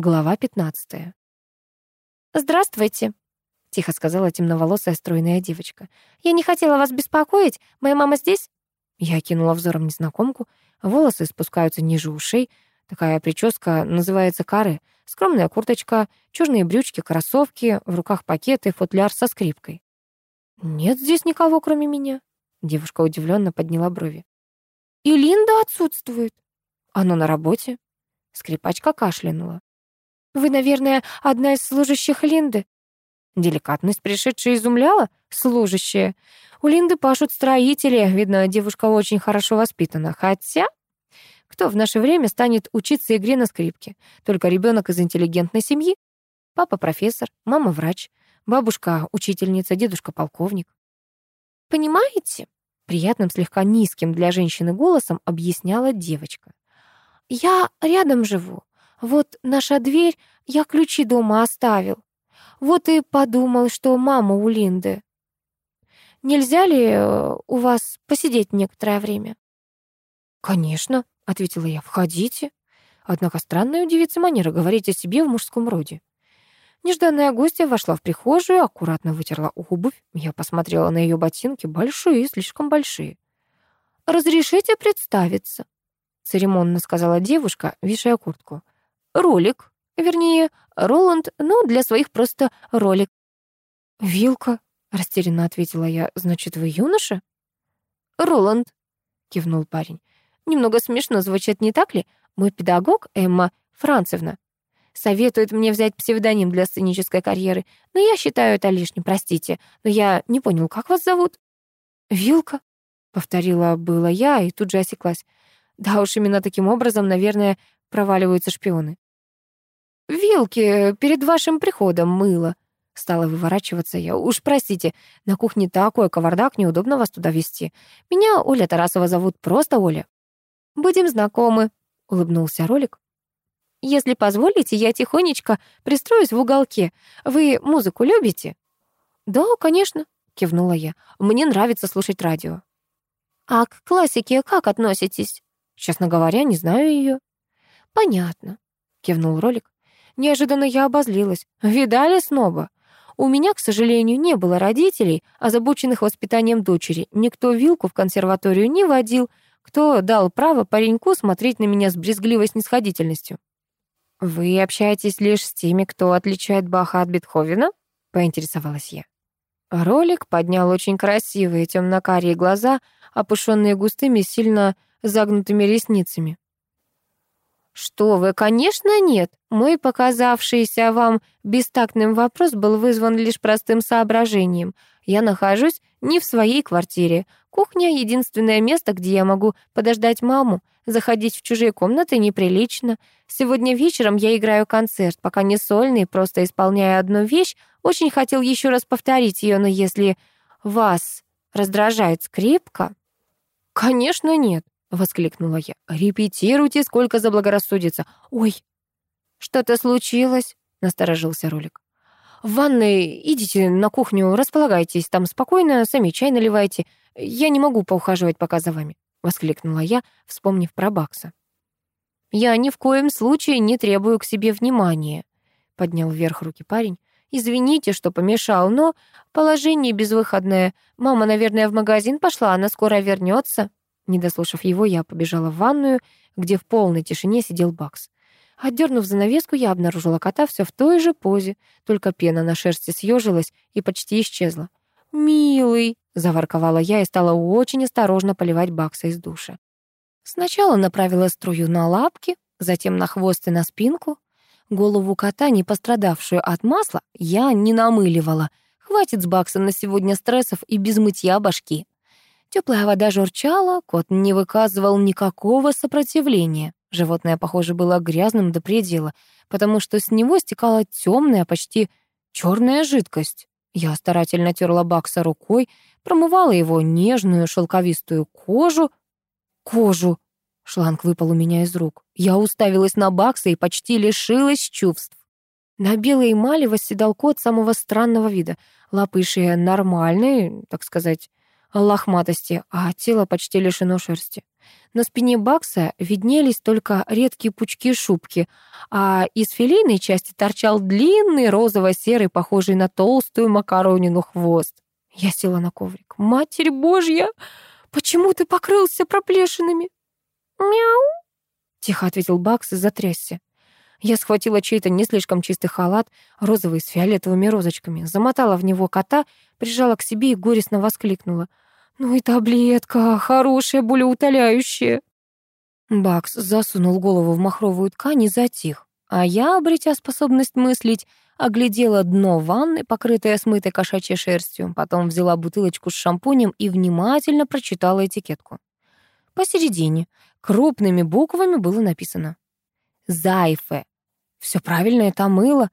Глава 15. «Здравствуйте», — тихо сказала темноволосая стройная девочка. «Я не хотела вас беспокоить. Моя мама здесь?» Я кинула взором незнакомку. Волосы спускаются ниже ушей. Такая прическа называется каре. Скромная курточка, черные брючки, кроссовки, в руках пакет и футляр со скрипкой. «Нет здесь никого, кроме меня». Девушка удивленно подняла брови. «И Линда отсутствует». «Оно на работе». Скрипачка кашлянула. «Вы, наверное, одна из служащих Линды?» Деликатность пришедшая изумляла служащая. У Линды пашут строители, видно, девушка очень хорошо воспитана. Хотя, кто в наше время станет учиться игре на скрипке? Только ребенок из интеллигентной семьи. Папа профессор, мама врач, бабушка учительница, дедушка полковник. «Понимаете?» — приятным, слегка низким для женщины голосом объясняла девочка. «Я рядом живу. Вот наша дверь, я ключи дома оставил. Вот и подумал, что мама у Линды. Нельзя ли э, у вас посидеть некоторое время? Конечно, ответила я. Входите. Однако странная у девицы манера говорить о себе в мужском роде. Нежданная гостья вошла в прихожую, аккуратно вытерла обувь. Я посмотрела на ее ботинки, большие, слишком большие. «Разрешите представиться?» — церемонно сказала девушка, вешая куртку. «Ролик. Вернее, Роланд, но для своих просто ролик. «Вилка», — растерянно ответила я, — «значит, вы юноша?» «Роланд», — кивнул парень. «Немного смешно звучит, не так ли? Мой педагог, Эмма Францевна, советует мне взять псевдоним для сценической карьеры, но я считаю это лишним, простите. Но я не понял, как вас зовут?» «Вилка», — повторила было я и тут же осеклась. Да уж именно таким образом, наверное, проваливаются шпионы. «Вилки перед вашим приходом мыло», — стала выворачиваться я. «Уж простите, на кухне такой кавардак, неудобно вас туда вести. Меня Оля Тарасова зовут, просто Оля». «Будем знакомы», — улыбнулся ролик. «Если позволите, я тихонечко пристроюсь в уголке. Вы музыку любите?» «Да, конечно», — кивнула я. «Мне нравится слушать радио». «А к классике как относитесь?» «Честно говоря, не знаю ее». «Понятно», — кивнул ролик. Неожиданно я обозлилась. Видали сноба? У меня, к сожалению, не было родителей, озабоченных воспитанием дочери. Никто вилку в консерваторию не водил, кто дал право пареньку смотреть на меня с брезгливой снисходительностью. «Вы общаетесь лишь с теми, кто отличает Баха от Бетховена?» — поинтересовалась я. Ролик поднял очень красивые темно-карие глаза, опушенные густыми, сильно загнутыми ресницами. «Что вы, конечно, нет. Мой показавшийся вам бестактным вопрос был вызван лишь простым соображением. Я нахожусь не в своей квартире. Кухня — единственное место, где я могу подождать маму. Заходить в чужие комнаты неприлично. Сегодня вечером я играю концерт, пока не сольный, просто исполняя одну вещь. Очень хотел еще раз повторить ее, но если вас раздражает скрипка...» «Конечно, нет», — воскликнула я. «Репетируйте, сколько заблагорассудится. Ой!» «Что-то случилось?» — насторожился ролик. «В ванной идите на кухню, располагайтесь, там спокойно, сами чай наливайте. Я не могу поухаживать пока за вами», — воскликнула я, вспомнив про Бакса. «Я ни в коем случае не требую к себе внимания», — поднял вверх руки парень. «Извините, что помешал, но положение безвыходное. Мама, наверное, в магазин пошла, она скоро вернется. Не дослушав его, я побежала в ванную, где в полной тишине сидел Бакс. Отдернув занавеску, я обнаружила кота все в той же позе, только пена на шерсти съежилась и почти исчезла. «Милый!» — заворковала я и стала очень осторожно поливать Бакса из душа. Сначала направила струю на лапки, затем на хвост и на спинку. Голову кота, не пострадавшую от масла, я не намыливала. Хватит с Бакса на сегодня стрессов и без мытья башки. Теплая вода журчала, кот не выказывал никакого сопротивления. Животное, похоже, было грязным до предела, потому что с него стекала темная, почти черная жидкость. Я старательно терла Бакса рукой, промывала его нежную шелковистую кожу. Кожу! Шланг выпал у меня из рук. Я уставилась на Бакса и почти лишилась чувств. На белой эмали восседал кот самого странного вида. Лапы и шея нормальные, так сказать, лохматости, а тело почти лишено шерсти. На спине Бакса виднелись только редкие пучки шубки, а из филейной части торчал длинный розово-серый, похожий на толстую макаронину хвост. Я села на коврик. «Матерь Божья! Почему ты покрылся проплешинами?» «Мяу!» — тихо ответил Бакс и затрясся. Я схватила чей-то не слишком чистый халат, розовый с фиолетовыми розочками, замотала в него кота, прижала к себе и горестно воскликнула. «Ну и таблетка, хорошая, болеутоляющая!» Бакс засунул голову в махровую ткань и затих, а я, обретя способность мыслить, оглядела дно ванны, покрытое смытой кошачьей шерстью, потом взяла бутылочку с шампунем и внимательно прочитала этикетку. Посередине крупными буквами было написано «Зайфе». Все правильно, это мыло.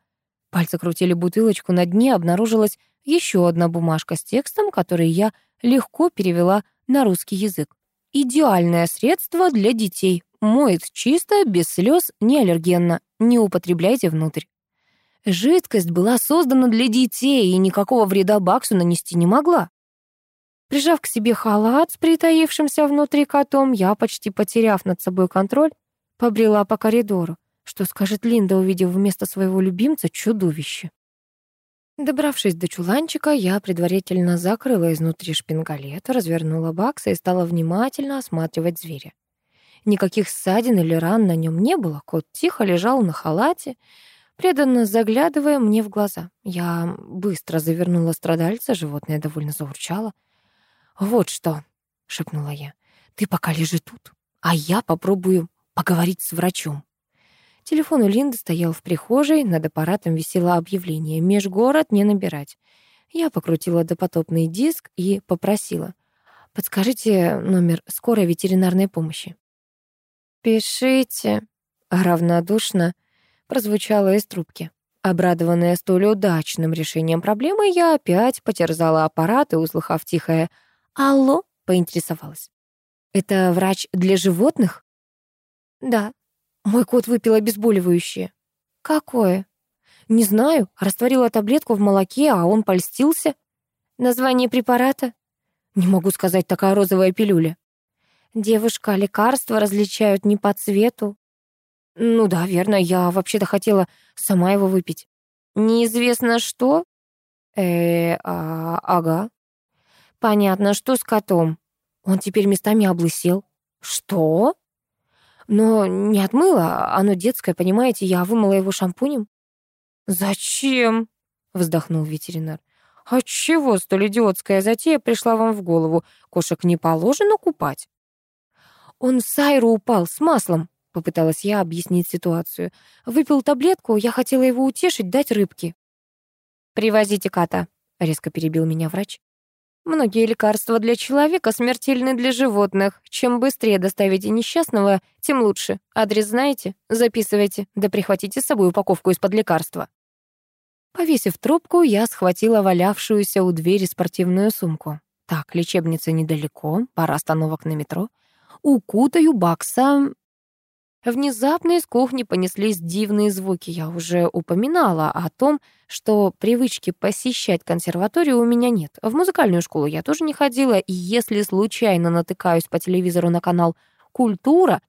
Пальцы крутили бутылочку, на дне обнаружилась еще одна бумажка с текстом, который я легко перевела на русский язык. Идеальное средство для детей. Моет чисто, без слез, не аллергенно. Не употребляйте внутрь. Жидкость была создана для детей и никакого вреда Баксу нанести не могла. Прижав к себе халат с притаившимся внутри котом, я, почти потеряв над собой контроль, побрела по коридору. Что скажет Линда, увидев вместо своего любимца чудовище? Добравшись до чуланчика, я предварительно закрыла изнутри шпингалет, развернула бакса и стала внимательно осматривать зверя. Никаких ссадин или ран на нем не было, кот тихо лежал на халате, преданно заглядывая мне в глаза. Я быстро завернула страдальца, животное довольно заурчало. «Вот что», — шепнула я, — «ты пока лежи тут, а я попробую поговорить с врачом». Телефон у Линды стоял в прихожей, над аппаратом висело объявление «Межгород не набирать». Я покрутила допотопный диск и попросила «Подскажите номер скорой ветеринарной помощи». «Пишите», — равнодушно прозвучало из трубки. Обрадованная столь удачным решением проблемы, я опять потерзала аппарат и, услыхав тихое «Алло», поинтересовалась. «Это врач для животных?» «Да», мой кот выпил обезболивающее. Какое? Не знаю. Растворила таблетку в молоке, а он польстился. Название препарата? Не могу сказать, такая розовая пилюля. Девушка, лекарства различают не по цвету. Ну да, верно, я вообще-то хотела сама его выпить. Неизвестно что? Э, а, ага. Понятно, что с котом? Он теперь местами облысел. Что? Но не отмыла, оно детское, понимаете, я вымыла его шампунем. «Зачем?» — вздохнул ветеринар. «Отчего столь идиотская затея пришла вам в голову? Кошек не положено купать?» «Он в сайру упал с маслом», — попыталась я объяснить ситуацию. «Выпил таблетку, я хотела его утешить, дать рыбки». «Привозите кота», — резко перебил меня врач. Многие лекарства для человека смертельны для животных. Чем быстрее доставите несчастного, тем лучше. Адрес знаете? Записывайте, да прихватите с собой упаковку из-под лекарства. Повесив трубку, я схватила валявшуюся у двери спортивную сумку. Так, лечебница недалеко, пара остановок на метро. Укутаю Бакса Внезапно из кухни понеслись дивные звуки. Я уже упоминала о том, что привычки посещать консерваторию у меня нет. В музыкальную школу я тоже не ходила, и если случайно натыкаюсь по телевизору на канал «Культура»,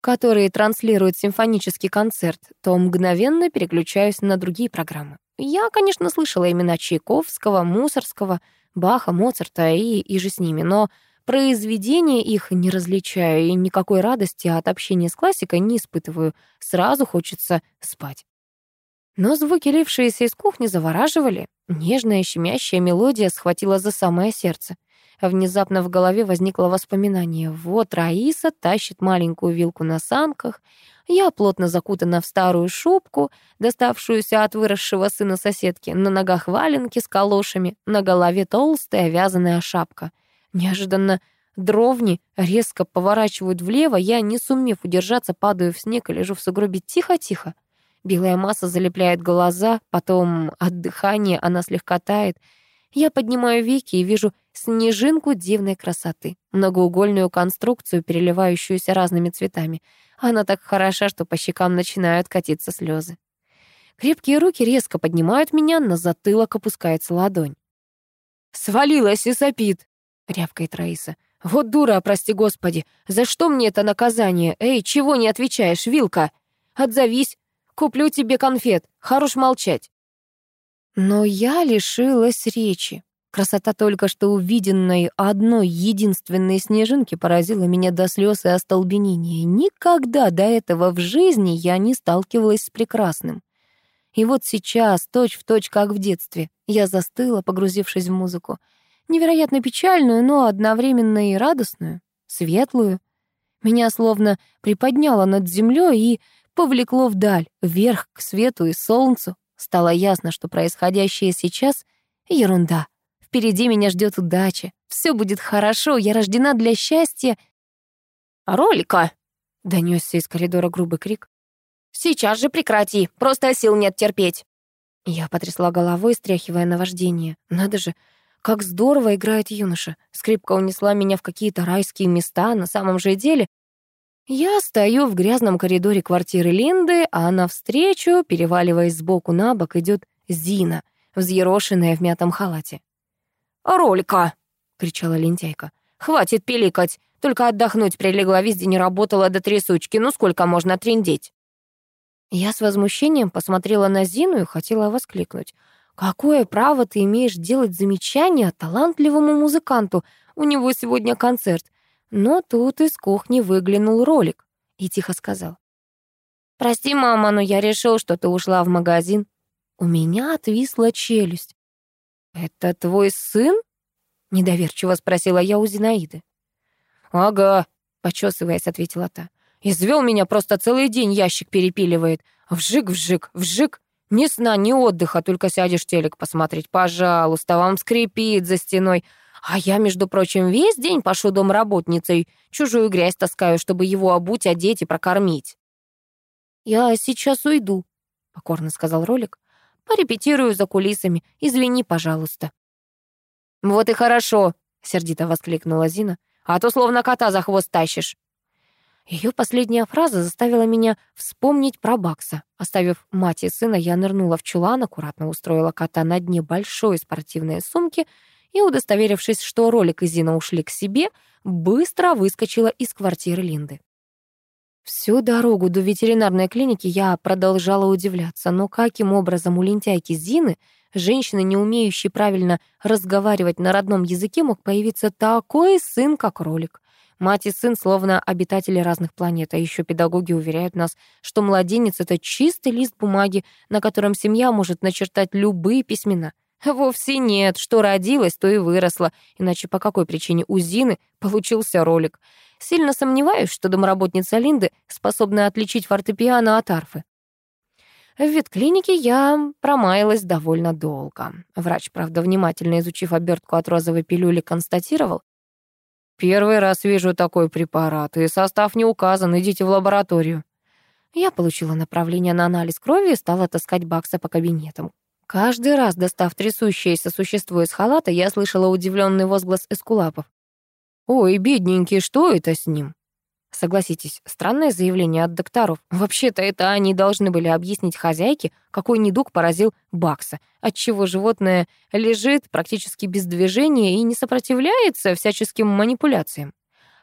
который транслирует симфонический концерт, то мгновенно переключаюсь на другие программы. Я, конечно, слышала имена Чайковского, Мусорского, Баха, Моцарта и, и же с ними, но Произведения их не различаю и никакой радости от общения с классикой не испытываю. Сразу хочется спать. Но звуки, лившиеся из кухни, завораживали. Нежная щемящая мелодия схватила за самое сердце. Внезапно в голове возникло воспоминание. Вот Раиса тащит маленькую вилку на санках. Я плотно закутана в старую шубку, доставшуюся от выросшего сына соседки. На ногах валенки с калошами, на голове толстая вязаная шапка — Неожиданно дровни резко поворачивают влево, я, не сумев удержаться, падаю в снег и лежу в сугробе тихо-тихо. Белая масса залепляет глаза, потом от дыхания она слегка тает. Я поднимаю веки и вижу снежинку дивной красоты, многоугольную конструкцию, переливающуюся разными цветами. Она так хороша, что по щекам начинают катиться слезы. Крепкие руки резко поднимают меня, на затылок опускается ладонь. «Свалилась и сопит!» — рявкает Раиса. Вот дура, прости господи. За что мне это наказание? Эй, чего не отвечаешь, Вилка? Отзовись. Куплю тебе конфет. Хорош молчать. Но я лишилась речи. Красота только что увиденной одной единственной снежинки поразила меня до слез и остолбенения. Никогда до этого в жизни я не сталкивалась с прекрасным. И вот сейчас, точь-в-точь, точь, как в детстве, я застыла, погрузившись в музыку. Невероятно печальную, но одновременно и радостную, светлую. Меня словно приподняло над землей и повлекло вдаль, вверх к свету и солнцу. Стало ясно, что происходящее сейчас — ерунда. Впереди меня ждет удача. Все будет хорошо, я рождена для счастья. «Ролика!» — донесся из коридора грубый крик. «Сейчас же прекрати, просто сил нет терпеть». Я потрясла головой, стряхивая наваждение. Надо же, как здорово играет юноша. Скрипка унесла меня в какие-то райские места, на самом же деле. Я стою в грязном коридоре квартиры Линды, а навстречу, переваливаясь сбоку на бок, идет Зина, взъерошенная в мятом халате. «Ролька!» — кричала лентяйка. «Хватит пиликать! Только отдохнуть прилегла, везде не работала до трясучки. Ну сколько можно трындеть?» Я с возмущением посмотрела на Зину и хотела воскликнуть. «Какое право ты имеешь делать замечания талантливому музыканту? У него сегодня концерт». Но тут из кухни выглянул ролик и тихо сказал. «Прости, мама, но я решил, что ты ушла в магазин». У меня отвисла челюсть. «Это твой сын?» — недоверчиво спросила я у Зинаиды. «Ага», — почесываясь, ответила та. Извел меня просто целый день ящик перепиливает. Вжик-вжик, вжик. Ни сна, ни отдыха, только сядешь телек посмотреть. Пожалуйста, вам скрипит за стеной. А я, между прочим, весь день пошу домработницей. Чужую грязь таскаю, чтобы его обуть, одеть и прокормить. «Я сейчас уйду», — покорно сказал ролик. «Порепетирую за кулисами. Извини, пожалуйста». «Вот и хорошо», — сердито воскликнула Зина. «А то словно кота за хвост тащишь». Ее последняя фраза заставила меня вспомнить про Бакса. Оставив мать и сына, я нырнула в чулан, аккуратно устроила кота на дне большой спортивной сумки и, удостоверившись, что ролик и Зина ушли к себе, быстро выскочила из квартиры Линды. Всю дорогу до ветеринарной клиники я продолжала удивляться, но каким образом у лентяйки Зины, женщины, не умеющей правильно разговаривать на родном языке, мог появиться такой сын, как ролик? Мать и сын словно обитатели разных планет, а еще педагоги уверяют нас, что младенец — это чистый лист бумаги, на котором семья может начертать любые письмена. Вовсе нет, что родилась, то и выросла, иначе по какой причине у Зины получился ролик. Сильно сомневаюсь, что домработница Линды способна отличить фортепиано от арфы. В ветклинике я промаялась довольно долго. Врач, правда, внимательно изучив обертку от розовой пилюли, констатировал, «Первый раз вижу такой препарат, и состав не указан, идите в лабораторию». Я получила направление на анализ крови и стала таскать Бакса по кабинетам. Каждый раз, достав трясущееся существо из халата, я слышала удивленный возглас эскулапов. «Ой, бедненький, что это с ним?» Согласитесь, странное заявление от докторов. Вообще-то это они должны были объяснить хозяйке, какой недуг поразил Бакса, отчего животное лежит практически без движения и не сопротивляется всяческим манипуляциям.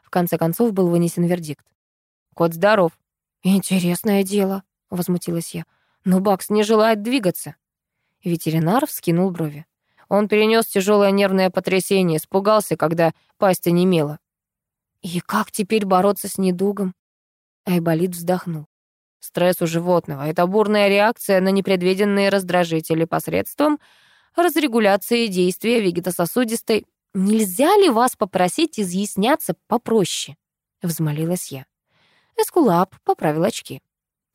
В конце концов был вынесен вердикт. «Кот здоров». «Интересное дело», — возмутилась я. «Но Бакс не желает двигаться». Ветеринар вскинул брови. Он перенес тяжелое нервное потрясение, испугался, когда пасть онемела. И как теперь бороться с недугом? Айболит вздохнул. Стресс у животного — это бурная реакция на непредвиденные раздражители посредством разрегуляции действия вегетососудистой. «Нельзя ли вас попросить изъясняться попроще?» — взмолилась я. Эскулап поправил очки.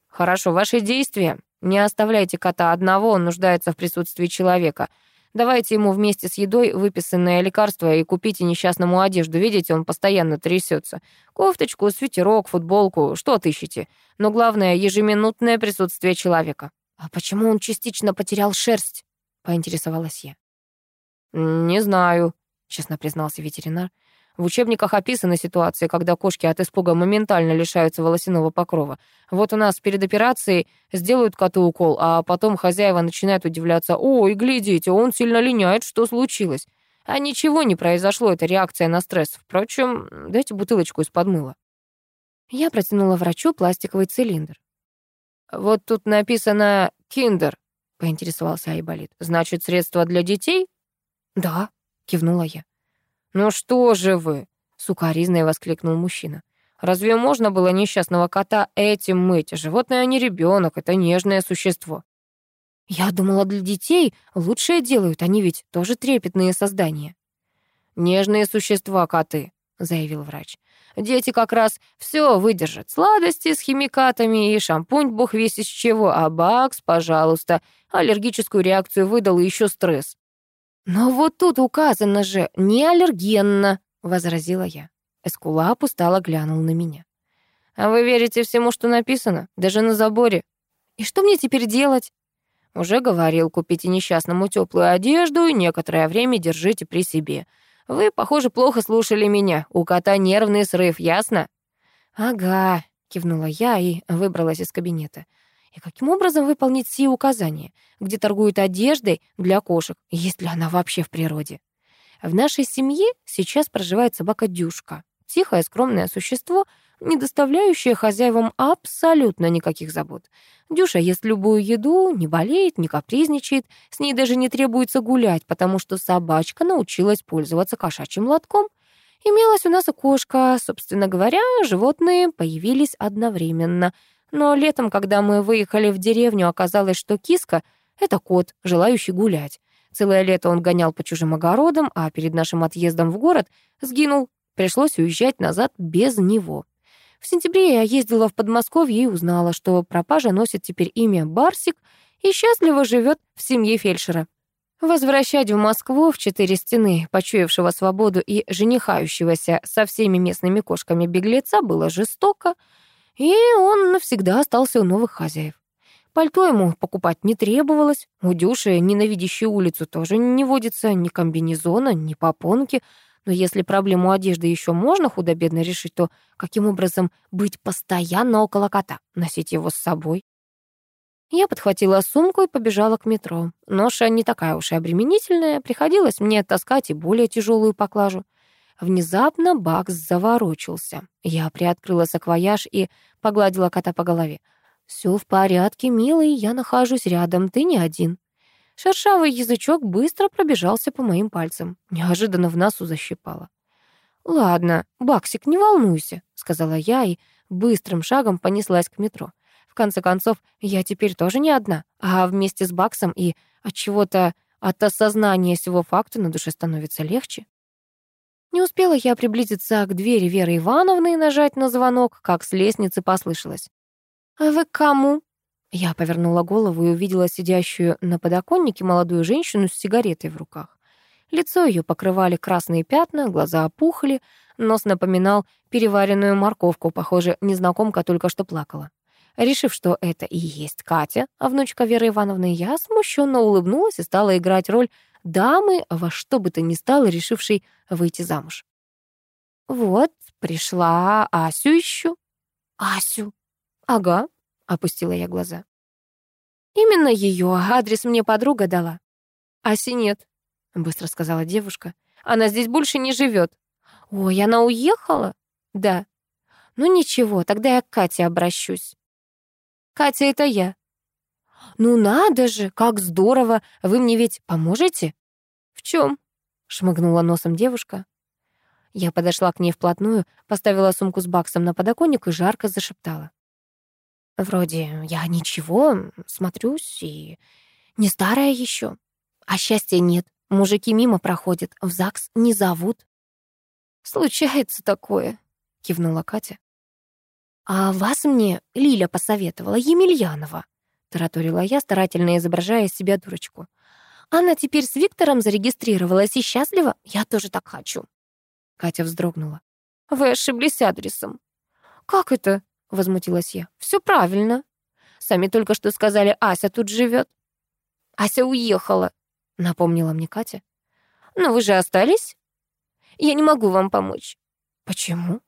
«Хорошо, ваши действия. Не оставляйте кота одного, он нуждается в присутствии человека. Давайте ему вместе с едой выписанное лекарство и купите несчастному одежду. Видите, он постоянно трясется. Кофточку, свитерок, футболку, что отыщете. Но главное — ежеминутное присутствие человека. «А почему он частично потерял шерсть?» — поинтересовалась я. «Не знаю», — честно признался ветеринар. В учебниках описаны ситуации, когда кошки от испуга моментально лишаются волосяного покрова. Вот у нас перед операцией сделают коту укол, а потом хозяева начинают удивляться. «Ой, глядите, он сильно линяет, что случилось?» А ничего не произошло, это реакция на стресс. Впрочем, дайте бутылочку из-под мыла. Я протянула врачу пластиковый цилиндр. «Вот тут написано «Киндер», — поинтересовался Айболит. «Значит, средство для детей?» «Да», — кивнула я. «Ну что же вы?» — сукоризной воскликнул мужчина. «Разве можно было несчастного кота этим мыть? Животное, а не ребенок, это нежное существо». «Я думала, для детей лучшее делают, они ведь тоже трепетные создания». «Нежные существа коты», — заявил врач. «Дети как раз все выдержат. Сладости с химикатами и шампунь бог весь из чего, а Бакс, пожалуйста, аллергическую реакцию выдал и еще стресс». «Но вот тут указано же не аллергенно», — возразила я. Эскулап устало глянул на меня. «А вы верите всему, что написано? Даже на заборе?» «И что мне теперь делать?» «Уже говорил, купите несчастному теплую одежду и некоторое время держите при себе. Вы, похоже, плохо слушали меня. У кота нервный срыв, ясно?» «Ага», — кивнула я и выбралась из кабинета. И каким образом выполнить все указания? Где торгуют одеждой для кошек? Есть ли она вообще в природе? В нашей семье сейчас проживает собака Дюшка. Тихое, скромное существо, не доставляющее хозяевам абсолютно никаких забот. Дюша ест любую еду, не болеет, не капризничает, с ней даже не требуется гулять, потому что собачка научилась пользоваться кошачьим лотком. Имелась у нас и кошка, собственно говоря, животные появились одновременно. Но летом, когда мы выехали в деревню, оказалось, что киска — это кот, желающий гулять. Целое лето он гонял по чужим огородам, а перед нашим отъездом в город сгинул. Пришлось уезжать назад без него. В сентябре я ездила в Подмосковье и узнала, что пропажа носит теперь имя Барсик и счастливо живет в семье фельдшера. Возвращать в Москву в четыре стены, почуявшего свободу и женихающегося со всеми местными кошками беглеца, было жестоко, и он навсегда остался у новых хозяев. Пальто ему покупать не требовалось, у Дюши, ненавидящей улицу, тоже не водится ни комбинезона, ни попонки — но если проблему одежды еще можно худо-бедно решить, то каким образом быть постоянно около кота, носить его с собой? Я подхватила сумку и побежала к метро. Ноша не такая уж и обременительная, приходилось мне таскать и более тяжелую поклажу. Внезапно Бакс заворочился. Я приоткрыла саквояж и погладила кота по голове. «Все в порядке, милый, я нахожусь рядом, ты не один». Шершавый язычок быстро пробежался по моим пальцам. Неожиданно в носу защипало. «Ладно, Баксик, не волнуйся», — сказала я и быстрым шагом понеслась к метро. В конце концов, я теперь тоже не одна, а вместе с Баксом и от чего-то от осознания всего факта на душе становится легче. Не успела я приблизиться к двери Веры Ивановны и нажать на звонок, как с лестницы послышалось. «А вы к кому?» Я повернула голову и увидела сидящую на подоконнике молодую женщину с сигаретой в руках. Лицо ее покрывали красные пятна, глаза опухли, нос напоминал переваренную морковку, похоже, незнакомка только что плакала. Решив, что это и есть Катя, а внучка Веры Ивановны, я смущенно улыбнулась и стала играть роль дамы во что бы то ни стало, решившей выйти замуж. «Вот, пришла, Асю ищу». «Асю?» «Ага, Опустила я глаза. Именно ее адрес мне подруга дала. Аси нет, быстро сказала девушка. Она здесь больше не живет. Ой, она уехала? Да. Ну ничего, тогда я к Кате обращусь. Катя, это я. Ну надо же, как здорово. Вы мне ведь поможете? В чем? шмыгнула носом девушка. Я подошла к ней вплотную, поставила сумку с баксом на подоконник и жарко зашептала. Вроде я ничего, смотрюсь и не старая еще. А счастья нет. Мужики мимо проходят, в ЗАГС не зовут. «Случается такое», — кивнула Катя. «А вас мне Лиля посоветовала, Емельянова», — тараторила я, старательно изображая из себя дурочку. «Она теперь с Виктором зарегистрировалась и счастлива? Я тоже так хочу». Катя вздрогнула. «Вы ошиблись адресом». «Как это?» — возмутилась я. Все правильно. Сами только что сказали, Ася тут живет. Ася уехала, напомнила мне Катя. Но вы же остались? Я не могу вам помочь. Почему?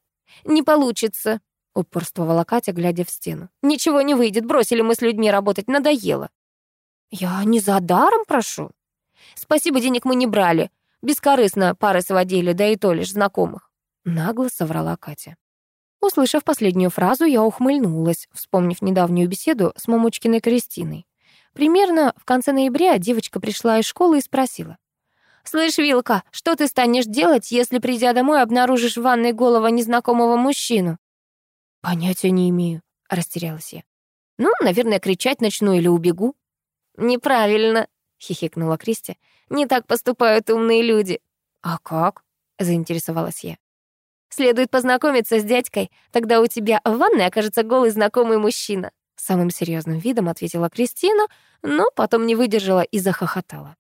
Не получится, упорствовала Катя, глядя в стену. Ничего не выйдет, бросили мы с людьми работать, надоело. Я не за даром прошу. Спасибо, денег мы не брали. Бескорыстно пары сводили, да и то лишь знакомых. Нагло соврала Катя. Услышав последнюю фразу, я ухмыльнулась, вспомнив недавнюю беседу с мамочкиной Кристиной. Примерно в конце ноября девочка пришла из школы и спросила. «Слышь, Вилка, что ты станешь делать, если, придя домой, обнаружишь в ванной голову незнакомого мужчину?» «Понятия не имею», — растерялась я. «Ну, наверное, кричать начну или убегу». «Неправильно», — хихикнула Кристи. «Не так поступают умные люди». «А как?» — заинтересовалась я. «Следует познакомиться с дядькой, тогда у тебя в ванной окажется голый знакомый мужчина». Самым серьезным видом ответила Кристина, но потом не выдержала и захохотала.